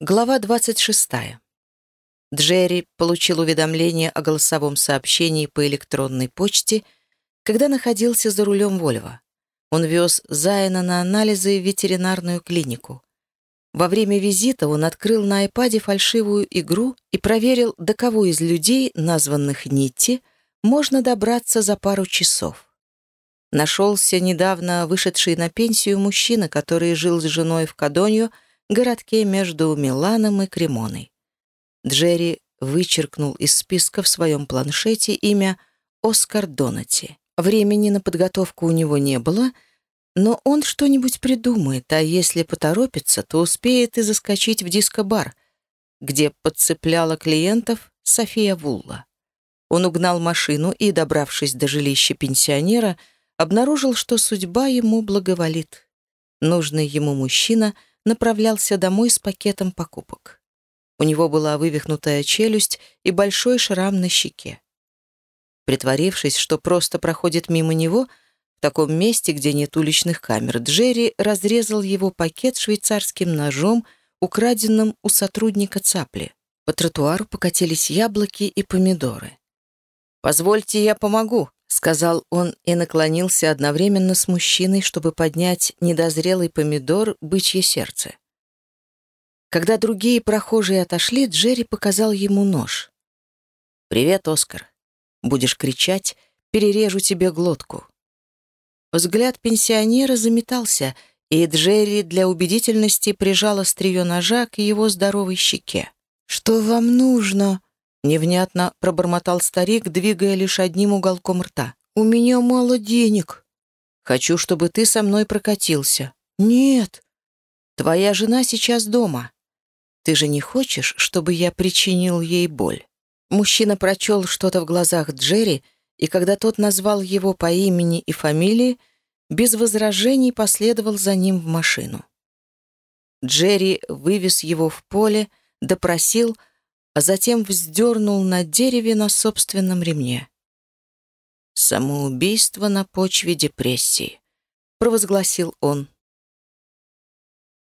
Глава 26. Джерри получил уведомление о голосовом сообщении по электронной почте, когда находился за рулем Вольво. Он вез Зайна на анализы в ветеринарную клинику. Во время визита он открыл на айпаде фальшивую игру и проверил, до кого из людей, названных Нитти, можно добраться за пару часов. Нашелся недавно вышедший на пенсию мужчина, который жил с женой в Кадонью, городке между Миланом и Кремоной. Джерри вычеркнул из списка в своем планшете имя Оскар Донати. Времени на подготовку у него не было, но он что-нибудь придумает, а если поторопится, то успеет и заскочить в диско-бар, где подцепляла клиентов София Вулла. Он угнал машину и, добравшись до жилища пенсионера, обнаружил, что судьба ему благоволит. Нужный ему мужчина — направлялся домой с пакетом покупок. У него была вывихнутая челюсть и большой шрам на щеке. Притворившись, что просто проходит мимо него, в таком месте, где нет уличных камер, Джерри разрезал его пакет швейцарским ножом, украденным у сотрудника цапли. По тротуару покатились яблоки и помидоры. «Позвольте, я помогу», — сказал он и наклонился одновременно с мужчиной, чтобы поднять недозрелый помидор бычье сердце. Когда другие прохожие отошли, Джерри показал ему нож. «Привет, Оскар. Будешь кричать, перережу тебе глотку». Взгляд пенсионера заметался, и Джерри для убедительности прижал острие ножа к его здоровой щеке. «Что вам нужно?» Невнятно пробормотал старик, двигая лишь одним уголком рта. «У меня мало денег. Хочу, чтобы ты со мной прокатился». «Нет». «Твоя жена сейчас дома. Ты же не хочешь, чтобы я причинил ей боль?» Мужчина прочел что-то в глазах Джерри, и когда тот назвал его по имени и фамилии, без возражений последовал за ним в машину. Джерри вывез его в поле, допросил, а затем вздернул на дереве на собственном ремне. «Самоубийство на почве депрессии», — провозгласил он.